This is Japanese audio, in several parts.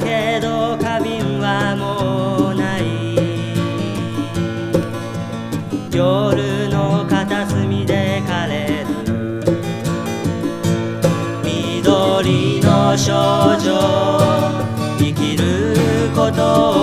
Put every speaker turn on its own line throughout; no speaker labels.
けど花瓶はもうない。夜の片隅で枯れる。緑の少女生きることを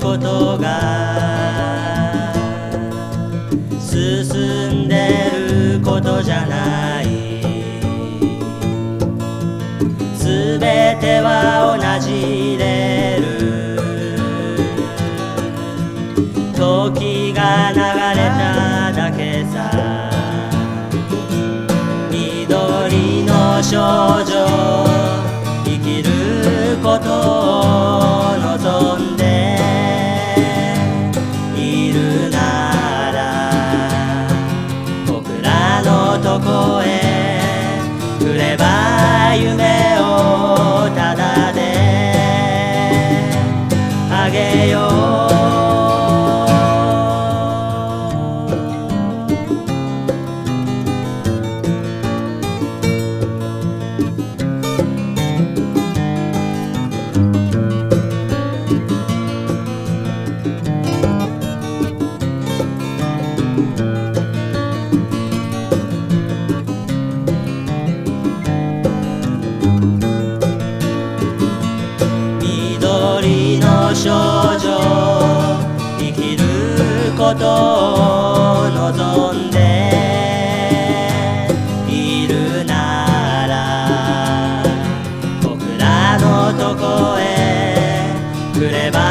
ことが進んでることじゃない。すべては同じレール時が流れただけさ。緑の少女生きることを。ことを望んでいるなら僕らのとこへ来れば